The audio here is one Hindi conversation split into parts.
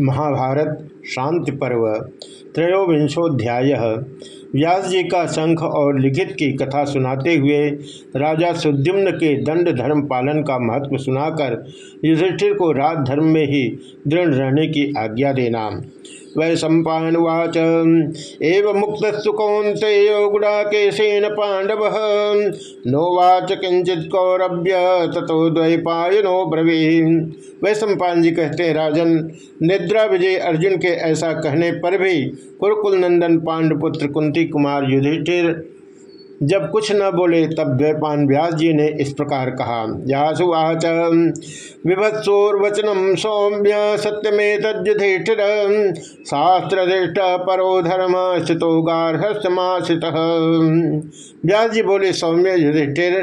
महाभारत शांति पर्व, त्रयोविंशोध्याय। व्यास जी का शंख और लिखित की कथा सुनाते हुए राजा सुद्युम्न के दंड धर्म पालन का महत्व सुनाकर युधिष्ठिर को राज धर्म में ही दृढ़ रहने की आज्ञा देना। वै सम्पावाच एव मुक्त कौंतेयो गुड़ाकेशेन पांडव नोवाच किंचित कौरभ्य तथो द्वैपायनो ब्रवी वै सम्पान जी कहते राजन, निद्रा विजय अर्जुन के ऐसा कहने पर भी कुरकुल नंदन पांडपुत्र कुंती कुमार युधिष्ठिर जब कुछ न बोले तब द्वैपान व्यास जी ने इस प्रकार कहा यासुवाच विभत्सोर्वचनम सौम्य सत्यमे तजुधिष्ठिर शास्त्रधिष्ठ परो धर्म स्थितो गार्हस्थमाश्रित। व्यास जी बोले, सौम्य युधिष्ठिर,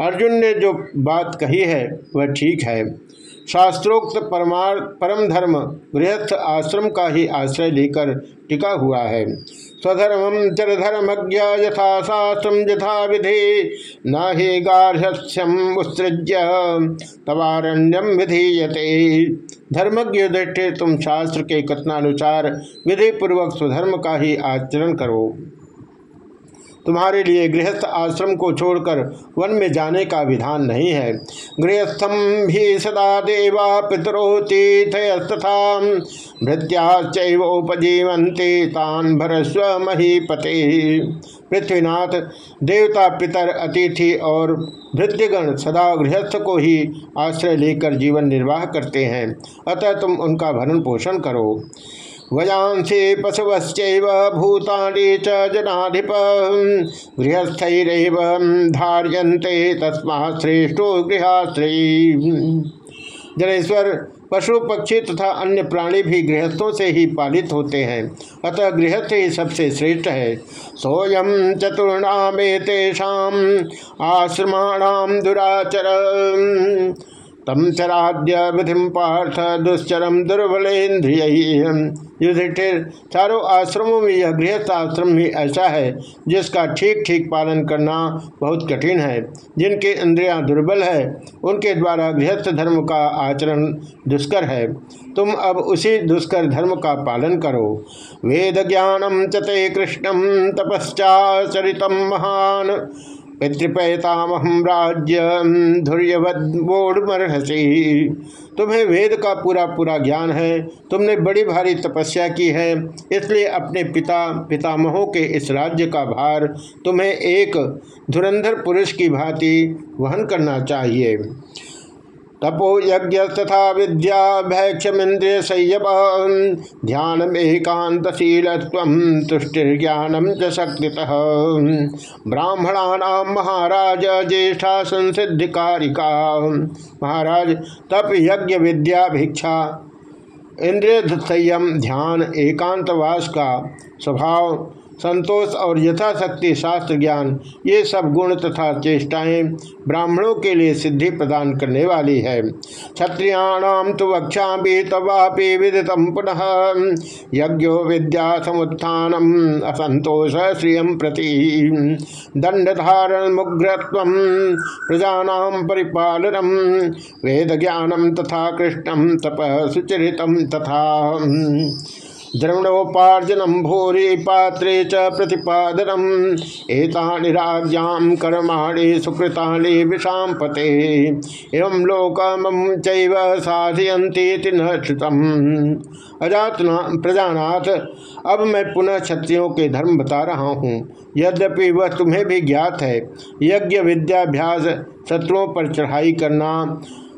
अर्जुन ने जो बात कही है, वह ठीक है। शास्त्रोक्त परमार परम धर्म गृहस्थ आश्रम का ही आश्रय लेकर टिका हुआ है। स्वधर्म चरधर्मज्ञ यथा शास्त्र यथा विधि न ही गार्हस्यम उत्सृज्य तवारण्यम विधीयते। धर्मज्ञ दृष्टि, तुम शास्त्र के कथनानुसार विधि पूर्वक स्वधर्म का ही आचरण करो। तुम्हारे लिए गृहस्थ आश्रम को छोड़कर वन में जाने का विधान नहीं है। गृहस्थम भी सदा देवा पितरो तीर्थयस्तथा भृत्याश्चोपजीवंते तान भरस्व महीपते। पृथ्वीनाथ, देवता पितर, अतिथि और भृत्यगण सदा गृहस्थ को ही आश्रय लेकर जीवन निर्वाह करते हैं। अतः तुम उनका भरण पोषण करो। वयांसी पशुवश्च भूतानि च जनाधिप। गृहस्थरव धार्यन्ते तस्मा श्रेष्ठो गृहाश्रयी। जनेश्वर पशु पक्षी तथा अन्य प्राणी भी गृहस्थों से ही पालित होते हैं। अतः गृहस्थ ही सबसे श्रेष्ठ है। सोयम चतुर्णामेतेषा आश्रमाणाम दुराचर तम चराद्य विधि पार्थ दुश्चरम दुर्बलेन्द्रिय। युधिष्ठिर, चारों आश्रमों में यह गृहस्थ आश्रम ही ऐसा है, जिसका ठीक ठीक पालन करना बहुत कठिन है। जिनके इंद्रियाँ दुर्बल है, उनके द्वारा गृहस्थ धर्म का आचरण दुष्कर है। तुम अब उसी दुष्कर धर्म का पालन करो। वेद ज्ञानम चते कृष्णम तपश्चाचरितम महान। पितृपयतामहम राज्य धुर्यवोड़मर्हसी तुम्हें वेद का पूरा पूरा ज्ञान है, तुमने बड़ी भारी तपस्या की है, इसलिए अपने पिता, पितामहों के इस राज्य का भार तुम्हें एक धुरंधर पुरुष की भांति वहन करना चाहिए। तपो यज्ञ तथा विद्या भैक्षमिंद्रिय संयम। ध्यान एकांतशील तुष्टिर्ज्ञानम च शक्ति ब्राह्मणा महाराज, ज्येष्ठा संसिद्धिकारिका। महाराज, तप, यज्ञ, विद्या, भिक्षा इंद्रिय संयम ध्यान, एकांतवास का स्वभाव संतोष और यथाशक्ति, शास्त्र ज्ञान, ये सब गुण तथा चेष्टाएँ ब्राह्मणों के लिए सिद्धि प्रदान करने वाली है। क्षत्रियाणाम तो वक्षा भी तवापि विदितम पुनः। यज्ञो विद्या समुत्थानम, असंतोष श्रियम प्रति। दंडधारण मुग्रत्व प्रजानाम परिपालनम वेद ज्ञानम तथा कृष्णम तप सुचरित तथा। द्रवणोपार्जनम भूरि पात्रे च प्रतिपादनम एतानि राज्याम कर्माणि सुकृतानि विषाम पते। एवं लोकमम चैव साधयन्ति न श्रुतम अजात प्रजानाथ, अब मैं पुनः क्षत्रियों के धर्म बता रहा हूँ। यद्यपि वह तुम्हें भी ज्ञात है, यज्ञ विद्याभ्यास शत्रुओं पर चढ़ाई करना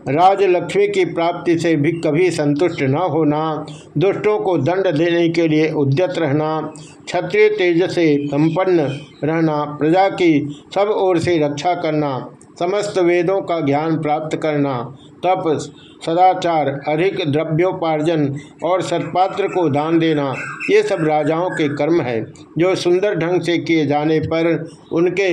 राजलक्ष्मी की प्राप्ति से भी कभी संतुष्ट न होना, दुष्टों को दंड देने के लिए उद्यत रहना, क्षत्रिय तेज से संपन्न रहना, प्रजा की सब ओर से रक्षा करना, समस्त वेदों का ज्ञान प्राप्त करना, तप, सदाचार, अधिक द्रव्योपार्जन और सत्पात्र को दान देना, ये सब राजाओं के कर्म है, जो सुंदर ढंग से किए जाने पर उनके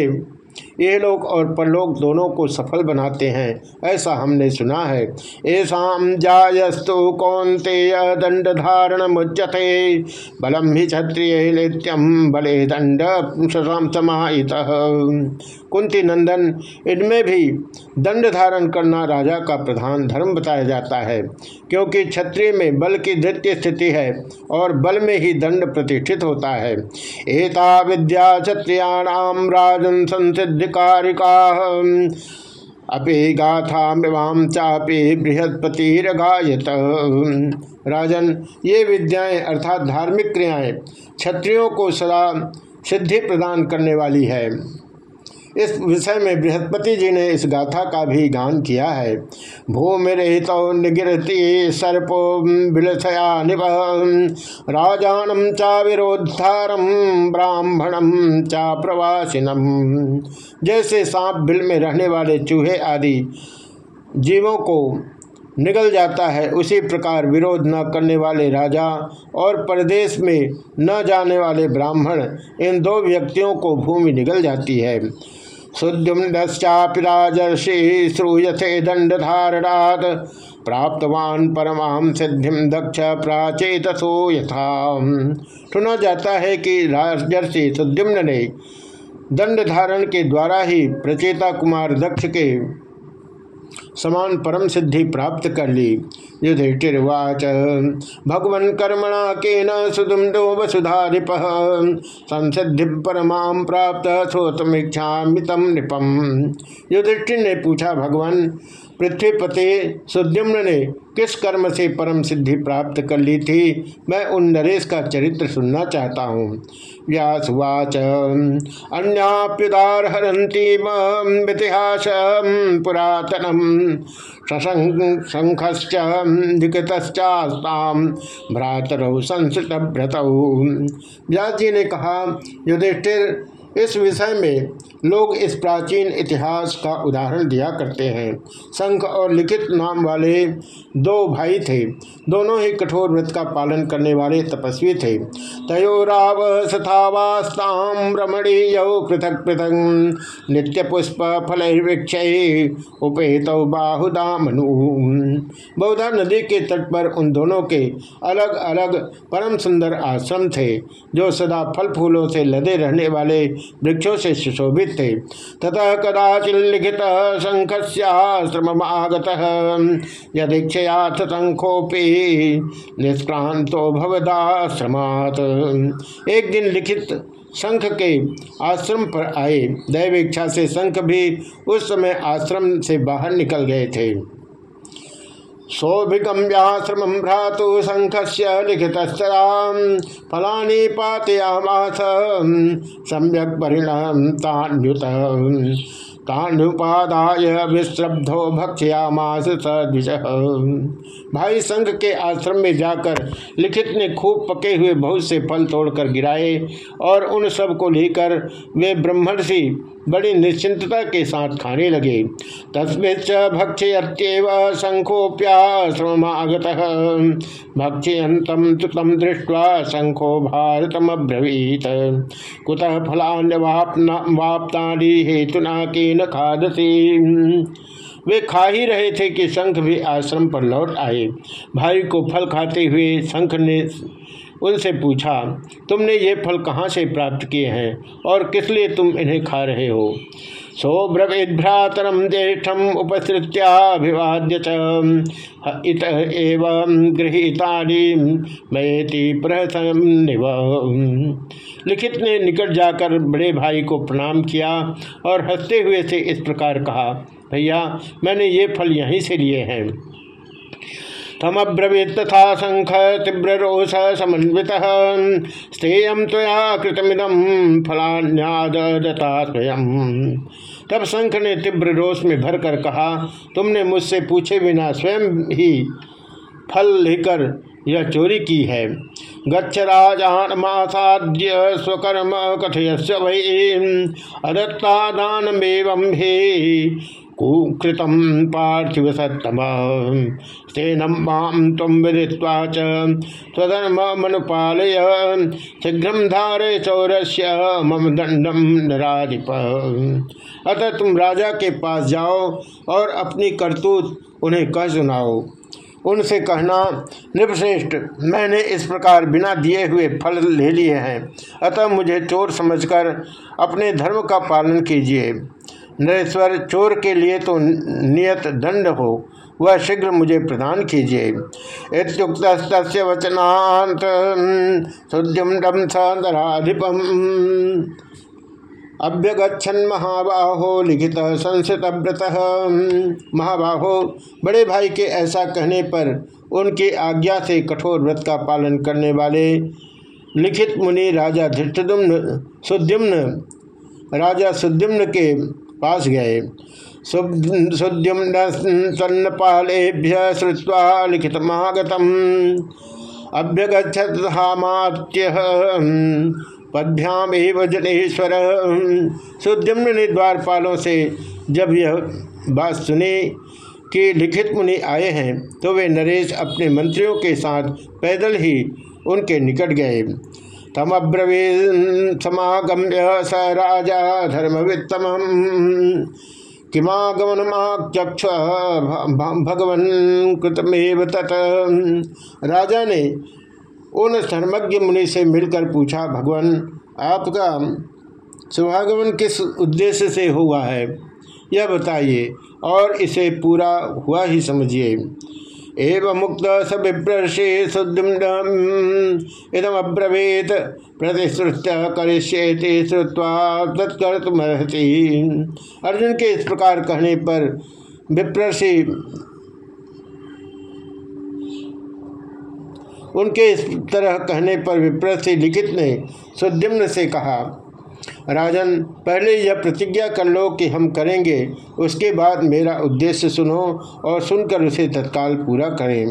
लोक और परलोक दोनों को सफल बनाते हैं, ऐसा हमने सुना है। ऐसा जायस्तु कौनते दंड धारण मुच्यते बलम ही क्षत्रिय नित्यम बले दंड समाहित कुंती नंदन, इनमें भी दंड धारण करना राजा का प्रधान धर्म बताया जाता है, क्योंकि क्षत्रिय में बल की द्वितीय स्थिति है और बल में ही दंड प्रतिष्ठित होता है। एता विद्या क्षत्रियाणाम राजन संसिद्धिकारिका अपे चापे चापी बृहस्पतिरगायत राजन, ये विद्याएँ अर्थात धार्मिक क्रियाएँ क्षत्रियों को सदा सिद्धि प्रदान करने वाली है। इस विषय में बृहस्पति जी ने इस गाथा का भी गान किया है। भूमि रहित निगिरती सर्पो बिलसया निव राजानम चा विरोधारम ब्राह्मणम चा प्रवासिनम। जैसे सांप बिल में रहने वाले चूहे आदि जीवों को निगल जाता है, उसी प्रकार विरोध न करने वाले राजा और प्रदेश में न जाने वाले ब्राह्मण, इन दो व्यक्तियों को भूमि निगल जाती है। सुद्युम्नश्चापि राजर्षि प्राप्तवान परमाम सिद्धिम दक्ष प्राचेतसो यथा सुना जाता है कि राजर्षि सुद्युम्न ने दंड धारण के द्वारा ही प्रचेता कुमार दक्ष के समान परम सिद्धि प्राप्त कर ली। युधिष्ठिर्वाच, भगवन कर्मणा के न सुदुमो वसुधारिप संसिद्धि परमा प्राप्त सोतमीक्षा मितम नृपम। युधिष्ठिर ने पूछा, भगवान पृथ्वीपति सुद्युम्न ने किस कर्म से परम सिद्धि प्राप्त कर ली थी? मैं उन नरेश का चरित्र सुनना चाहता हूँ। व्यासुवाच अन्याप्युदार इतिहास पुरातनम। शंखश्चिकतश्चास्ताम भ्रातरौ संस्कृत भ्रतौ व्यास जी ने कहा, युधिष्ठिर, इस विषय में लोग इस प्राचीन इतिहास का उदाहरण दिया करते हैं। शंख और लिखित नाम वाले दो भाई थे। दोनों ही कठोर व्रत का पालन करने वाले तपस्वी थे। तयोराव सथावास्ताम यौ पृथक पृथक नित्य पुष्प फल वृक्ष उपेत बाहुदा मनु बहुधा नदी के तट पर उन दोनों के अलग अलग परम सुंदर आश्रम थे, जो सदा फल फूलों से लदे रहने वाले वृक्षों से सुशोभित थे ततः कदाचित लिखित शंखस्याश्रम आगत यदीक्षयाथ शंखोपी निष्क्रांतो भवदाश्रमात। एक दिन लिखित शंख के आश्रम पर आए दैव इच्छा से शंख भी उस समय आश्रम से बाहर निकल गए थे। सौभिगम्याश्रम भ्रातु शंख से लिखित फलानी पातयामास। सम्यक परिणाम तान्युत। तानुपादाय विश्रब्धो भक्ष्यामास सदिश भाई संघ के आश्रम में जाकर लिखित ने खूब पके हुए बहुत से फल तोड़कर गिराए और उन सबको लेकर वे ब्रह्मर्षि बड़ी निश्चिंतता के साथ खाने लगे। तस्मिच भक्ष्यत्यव शंखोप्याश्रमागत भक्ष्यंतम तम दृष्ट्वा शंखो भारतम अब्रवीत कुतः फलान्यवाप्ता हेतुना के न खादसी। वे खा ही रहे थे कि शंख भी आश्रम पर लौट आए। भाई को फल खाते हुए शंख ने उनसे पूछा, तुमने ये फल कहाँ से प्राप्त किए हैं और किस लिए तुम इन्हें खा रहे हो? सौब्रवीभ्रातरम ज्येष्ठम उपसृत्याभिवाद्य इत एवं गृहीतानी मयेति प्रहसन लिखित ने निकट जाकर बड़े भाई को प्रणाम किया और हँसते हुए से इस प्रकार कहा, भैया, मैंने ये फल यहीं से लिए हैं। तमब्रवीत तथा शंख तीव्र रोष समन्वित। स्थेय तया कृतमिदम फलान्यादता स्वयं। तब शंख ने तीव्र रोष में भरकर कहा, तुमने मुझसे पूछे बिना स्वयं ही फल लेकर यह चोरी की है। गच्छ राजान मासाद्य स्वकर्म कथयस्य वै। अदत्ता दानमेवं भी कुकृतम पार्थिव सत्तम सेनम माम तम विदित्वा चधर्म मनुपालय शीघ्र धारे चौरस्य मम दंडम नाधिप अतः तुम राजा के पास जाओ और अपनी करतूत उन्हें कह सुनाओ। उनसे कहना निपश्रेष्ठ मैंने इस प्रकार बिना दिए हुए फल ले लिए हैं। अतः मुझे चोर समझकर अपने धर्म का पालन कीजिए। नरेश्वर चोर के लिए तो नियत दंड हो, वह शीघ्र मुझे प्रदान कीजिए। इतुक्त वचनांत सुद्युम सराधिपम अभ्यगछन महाबाहो, लिखित संस्कृत व्रत महाबाहो, बड़े भाई के ऐसा कहने पर उनकी आज्ञा से कठोर व्रत का पालन करने वाले लिखित मुनि राजा धृष्टुम्न सुद्युम्न राजा सुद्युम्न के पास गए। सुद्युम्न सन्नपालेभ्य श्रुवा लिखित अभ्यगछत जनेश्वर। सुद्युम्न ने द्वारपालों से जब यह बात सुनी कि लिखित मुनि आए हैं तो वे नरेश अपने मंत्रियों के साथ पैदल ही उनके निकट गए। तमब्रवी समागम्य स राजा धर्मवित्तम किमागमनमाचक्ष भगवन कृतमेव तत्। राजा ने उन धर्मज्ञ मुनि से मिलकर पूछा, भगवान, आपका शुभागमन किस उद्देश्य से हुआ है? यह बताइए और इसे पूरा हुआ ही समझिए। एवं मुक्त स विप्रषे इदम अब्रवीत प्रतिश्रुत करिष्येति श्रुवा तत्कर्तमर्हति। अर्जुन के इस प्रकार कहने पर विप्रषि उनके इस तरह कहने पर विप्र लिखित ने सुद्युम्न से कहा राजन, पहले यह प्रतिज्ञा कर लो कि हम करेंगे, उसके बाद मेरा उद्देश्य सुनो और सुनकर उसे तत्काल पूरा करें।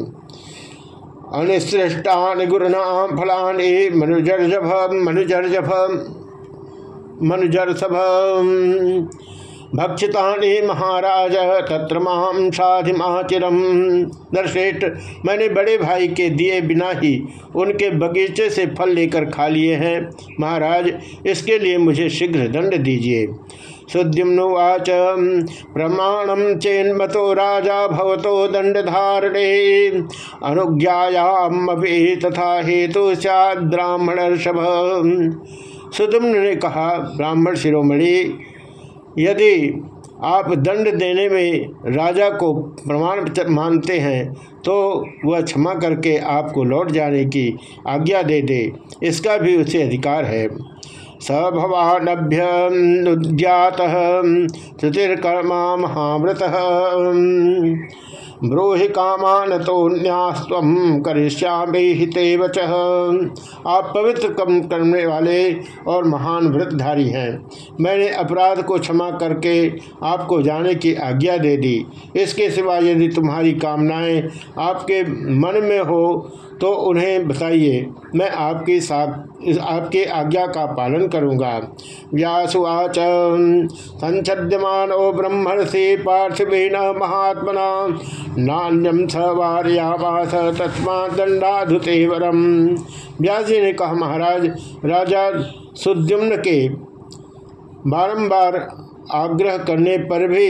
अनिश्रेष्टान गुरुनाम ए मनुजर्जभ मनुजर्जभ मनुजर्सभ भक्षिता महाराज, तत्र माम साधिमाचिरम दर्शेठ मैंने बड़े भाई के दिए बिना ही उनके बगीचे से फल लेकर खा लिए हैं। महाराज, इसके लिए मुझे शीघ्र दंड दीजिए। सुद्युम्नुवाच प्रमाणम चेन्मतो राजा भवतो दंडधारणे। अनुज्ञायाम तथा हेतु ब्राह्मण सुदम्न ने कहा, ब्राह्मण शिरोमणि यदि आप दंड देने में राजा को प्रमाण मानते हैं तो वह क्षमा करके आपको लौट जाने की आज्ञा दे दे। इसका भी उसे अधिकार है। सभवानभ्युद्यात श्रुतिर्कर्मा महाव्रत ब्रूहि कामान तो न्यास्व करिष्यामे हिते वच। आप पवित्र कम करने वाले और महान व्रतधारी हैं। मैंने अपराध को क्षमा करके आपको जाने की आज्ञा दे दी। इसके सिवा यदि तुम्हारी कामनाएँ आपके मन में हो तो उन्हें बताइए, मैं आपकी आपके आज्ञा का पालन करूँगा। व्यासुआच संचद्यमान ब्रह्मर्षि पार्थिवेन महात्मना नान्यम सवार्यावास तस्मा दंडाधुते वरम व्यास जी ने कहा, महाराज, राजा सुद्युम्न के बारंबार आग्रह करने पर भी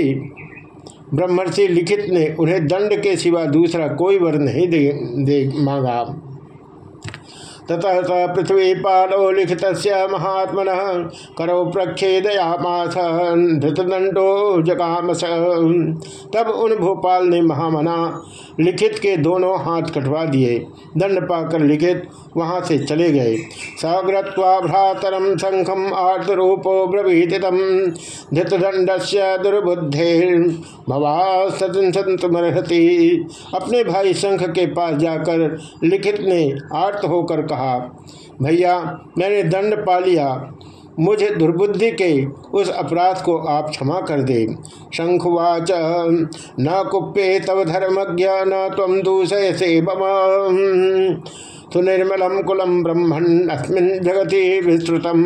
ब्रह्मर्षि लिखित ने उन्हें दंड के सिवा दूसरा कोई वर नहीं दे, दे मांगा। ततः स पृथ्वी पालो लिखित महात्मन करो प्रक्षेदयामास धृतदंडो जगामस। तब उन भोपाल ने महामना लिखित के दोनों हाथ कटवा दिए। दंड पाकर लिखित वहाँ से चले गए। सग्रत्वा भ्रातरम शंखम आर्तरूपो ब्रवीतितम धृतदंड से दुर्बुद्धे अपने भाई शंख के पास जाकर लिखित ने आर्त होकर कहा, भैया, मैंने दंड पा लिया। मुझे दुर्बुद्धि के उस अपराध को आप क्षमा कर दे। शंखुवाच, न कुप्ये तव धर्मज्ञ, न तम दूसय से सुनिर्मलम कुलम ब्रह्मण अस्मिन जगति विस्तृतम।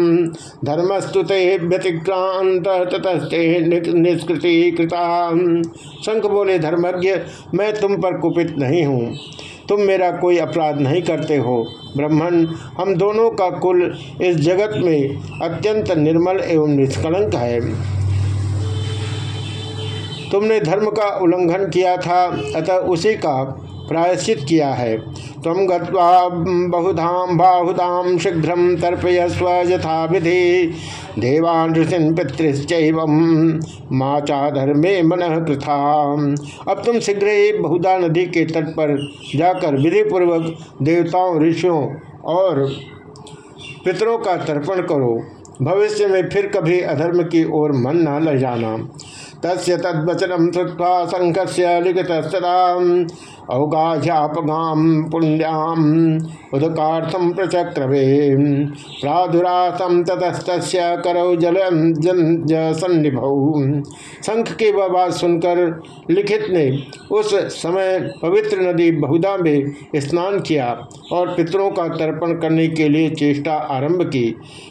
धर्मस्तुते व्यतिक्रांत ततस्ते निष्कृति कृता शंख बोले, धर्मज्ञ, मैं तुम पर कुपित नहीं हूँ। तुम मेरा कोई अपराध नहीं करते हो। ब्रह्मण हम दोनों का कुल इस जगत में अत्यंत निर्मल एवं निष्कलंक है। तुमने धर्म का उल्लंघन किया था, अतः उसी का प्रायश्चित किया है। तम गत्वा बहुधाम बाहुधाम शीघ्र तर्पयस्व यथा विधि देवान ऋषिन पितृश्चैव माचा धर्मे मन कृथा अब तुम शीघ्र ही बहुधा नदी के तट पर जाकर विधि पूर्वक देवताओं, ऋषियों और पितरों का तर्पण करो। भविष्य में फिर कभी अधर्म की ओर मन न ल जाना। तस् तद्वचनम श्रुवा संघ से लिखित अवगाझापगाम पुण्याम उदकार्थम प्रचक्रवे। प्रादुरासम ततस्त करौ जल सन्निभौ शंख की बात सुनकर लिखित ने उस समय पवित्र नदी बहुधा में स्नान किया और पितरों का तर्पण करने के लिए चेष्टा आरंभ की।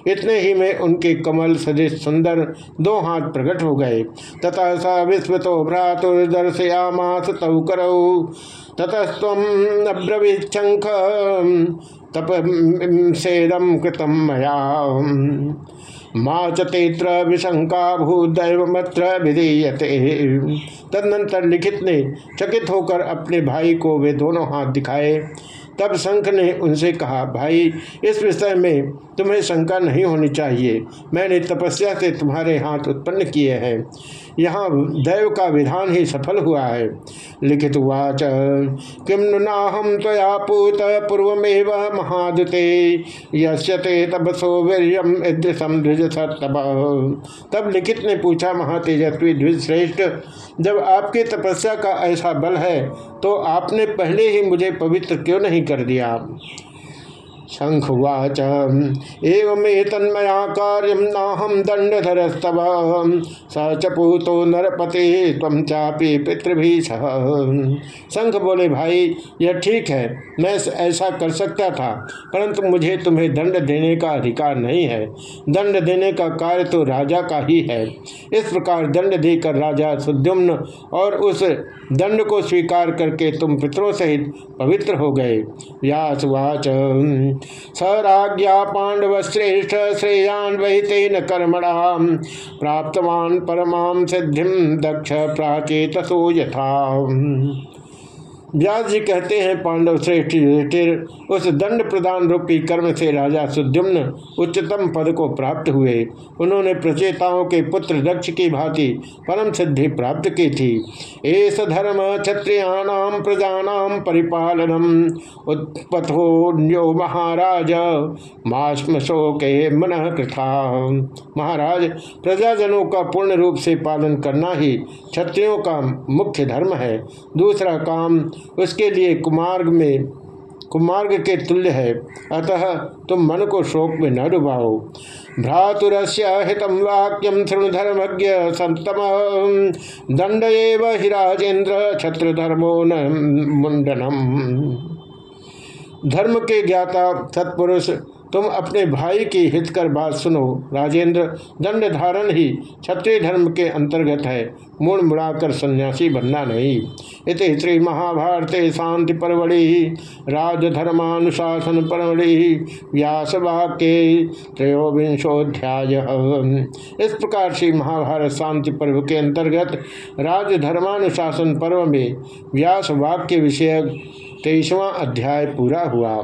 इतने ही में उनके कमल सदृश सुंदर दो हाथ प्रकट हो गए। तथा स विस्मृत भ्रातुर्दर्शयामास तौ करौ। ततस्व अब्रवीशंख तप सेदम कृतम मया। माँ चतेत्र विशंका भूदैवमत्र विधेयते। तदनंतर लिखित ने चकित होकर अपने भाई को वे दोनों हाथ दिखाए। तब शंख ने उनसे कहा, भाई, इस विषय में तुम्हें शंका नहीं होनी चाहिए। मैंने तपस्या से तुम्हारे हाथ उत्पन्न किए हैं। यहाँ दैव का विधान ही सफल हुआ है। लिखित वाच किम नाहम तया पूत पूर्वमेव महादुते यश्यते तपसो वीरियम ईदृशम द्विज तब तब लिखित ने पूछा, महातेजस्वी द्विज श्रेष्ठ जब आपकी तपस्या का ऐसा बल है तो आपने पहले ही मुझे पवित्र क्यों नहीं कर दिया? शंखुवाच एवं तन्मया कार्यम नाहम दंडधरस्तव स चपूतो नरपति तम चापी पितृभीष शंख बोले, भाई, यह ठीक है, मैं ऐसा कर सकता था, परंतु मुझे तुम्हें दंड देने का अधिकार नहीं है। दंड देने का कार्य तो राजा का ही है। इस प्रकार दंड देकर राजा सुद्युम्न और उस दंड को स्वीकार करके तुम पितरों सहित पवित्र हो गए। व्यासवाच स राज्ञा पांडव श्रेष्ठ श्रेयान वही कर्मणा प्राप्तवान परमा सिद्धि दक्ष प्राचेत यथा। व्यास जी कहते हैं, पांडव श्रेष्ठ युधिष्ठिर उस दंड प्रदान रूपी कर्म से राजा सुद्युम्न उच्चतम पद को प्राप्त हुए। उन्होंने प्रचेताओं के पुत्र दक्ष की भांति परम सिद्धि प्राप्त की थी। एस धर्म क्षत्रियाणाम प्रजानाम परिपालनम उत्पथो महाराज मास्म शोके मन कृथा। महाराज, प्रजाजनों का पूर्ण रूप से पालन करना ही क्षत्रियों का मुख्य धर्म है। दूसरा काम उसके लिए कुमार्ग में, कुमार्ग के तुल्य है। अतः तुम मन को शोक में न डुबाओ। भ्रातुरस्य हितम वाक्यम धर्मज्ञ संतम दंड हिराजेन्द्र छत्र धर्मो मुंडनम धर्म के ज्ञाता, सत्पुरुष तुम अपने भाई की हित कर बात सुनो। राजेंद्र दंड धारण ही क्षत्रिय धर्म के अंतर्गत है। मूड मुड़ाकर सन्यासी बनना नहीं। इत श्री महाभारत शांति परवड़ी, राजधर्मानुशासन परवड़ी व्यास वाक्य त्रयोविंशोध्याय इस प्रकार से महाभारत शांति पर्व के अंतर्गत राजधर्मानुशासन पर्व में व्यास वाक्य विषयक तेईसवां अध्याय पूरा हुआ।